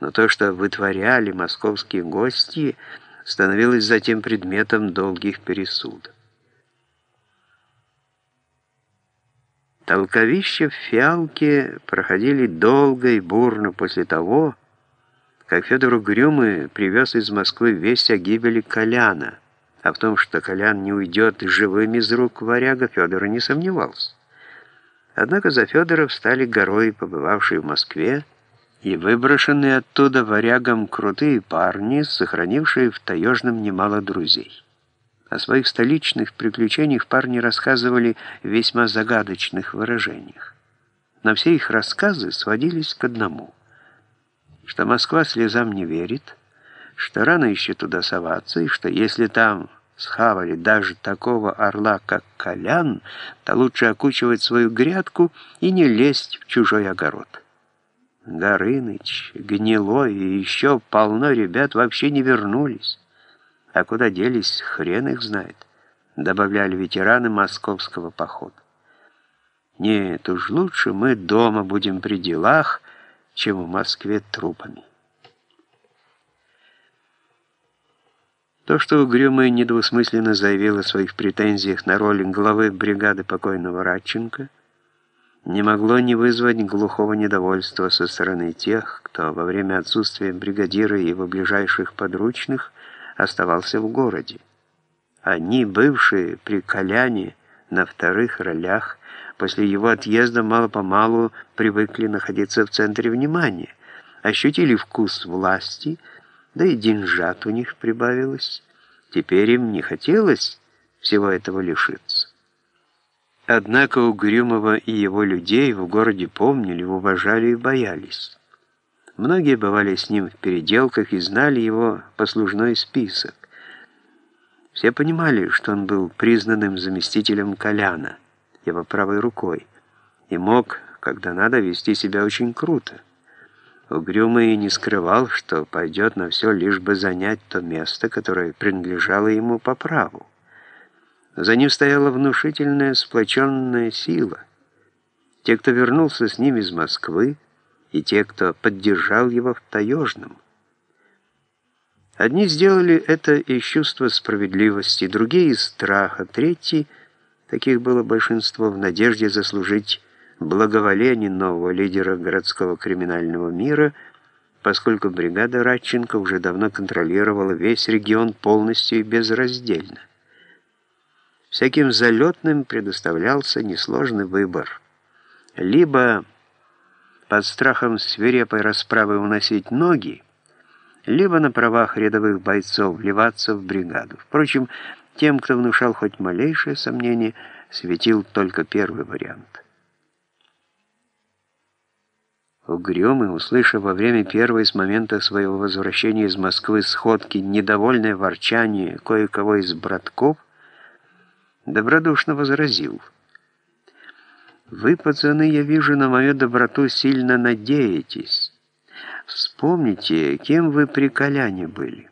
но то, что вытворяли московские гости, становилось затем предметом долгих пересудов. Толковища в Фиалке проходили долго и бурно после того, как Федор Угрюмый привез из Москвы весть о гибели Коляна, а в том, что Колян не уйдет живым из рук варяга, Федор не сомневался. Однако за Федора встали горой, побывавшие в Москве, и выброшенные оттуда варягом крутые парни, сохранившие в Таежном немало друзей. О своих столичных приключениях парни рассказывали в весьма загадочных выражениях. Но все их рассказы сводились к одному, что Москва слезам не верит, что рано еще туда соваться, и что если там схавали даже такого орла, как Колян, то лучше окучивать свою грядку и не лезть в чужой огород. Горыныч, Гнилой и еще полно ребят вообще не вернулись. А куда делись, хрен их знает, добавляли ветераны московского похода. Нет, уж лучше мы дома будем при делах, чем в Москве трупами. То, что Угрюмая недвусмысленно заявила о своих претензиях на роль главы бригады покойного Радченко, не могло не вызвать глухого недовольства со стороны тех, кто во время отсутствия бригадира и его ближайших подручных оставался в городе. Они, бывшие при Коляне на вторых ролях, после его отъезда мало-помалу привыкли находиться в центре внимания, ощутили вкус власти, да и деньжат у них прибавилось. Теперь им не хотелось всего этого лишиться. Однако Угрюмова и его людей в городе помнили, уважали и боялись. Многие бывали с ним в переделках и знали его послужной список. Все понимали, что он был признанным заместителем Коляна, его правой рукой, и мог, когда надо, вести себя очень круто. Угрюмый не скрывал, что пойдет на все, лишь бы занять то место, которое принадлежало ему по праву. За ним стояла внушительная сплоченная сила. Те, кто вернулся с ним из Москвы, и те, кто поддержал его в Таежном. Одни сделали это из чувства справедливости, другие из страха, третьи, таких было большинство, в надежде заслужить благоволение нового лидера городского криминального мира, поскольку бригада Радченко уже давно контролировала весь регион полностью и безраздельно. Всяким залетным предоставлялся несложный выбор. Либо под страхом свирепой расправы уносить ноги, либо на правах рядовых бойцов вливаться в бригаду. Впрочем, тем, кто внушал хоть малейшее сомнение, светил только первый вариант. Угрюмый, услышав во время первой с момента своего возвращения из Москвы сходки недовольное ворчание кое-кого из братков, добродушно возразил — вы, пацаны, я вижу, на мою доброту сильно надеетесь. Вспомните, кем вы при Коляне были.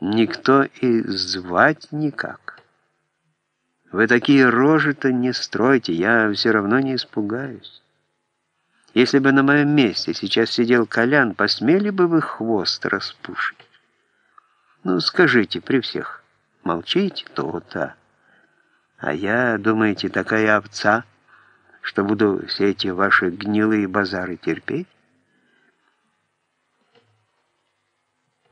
Никто и звать никак. Вы такие рожи-то не стройте, я все равно не испугаюсь. Если бы на моем месте сейчас сидел Колян, посмели бы вы хвост распушить? Ну, скажите при всех. Молчите, то-то. А я, думаете, такая овца, что буду все эти ваши гнилые базары терпеть?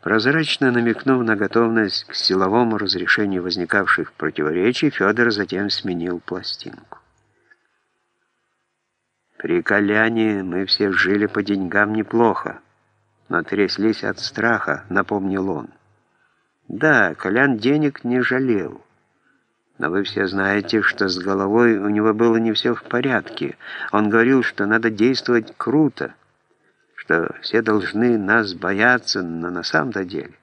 Прозрачно намекнув на готовность к силовому разрешению возникавших противоречий, Федор затем сменил пластинку. При Коляне мы все жили по деньгам неплохо, но тряслись от страха, напомнил он. Да, Колян денег не жалел. Но вы все знаете, что с головой у него было не все в порядке. Он говорил, что надо действовать круто, что все должны нас бояться, но на самом-то деле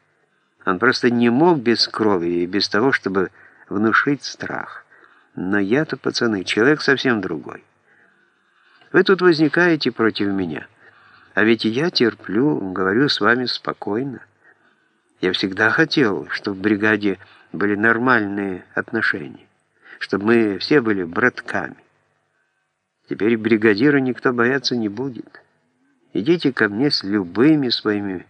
он просто не мог без крови и без того, чтобы внушить страх. Но я-то, пацаны, человек совсем другой. Вы тут возникаете против меня, а ведь я терплю, говорю с вами спокойно. Я всегда хотел, чтобы в бригаде были нормальные отношения, чтобы мы все были братками. Теперь бригадира никто бояться не будет. Идите ко мне с любыми своими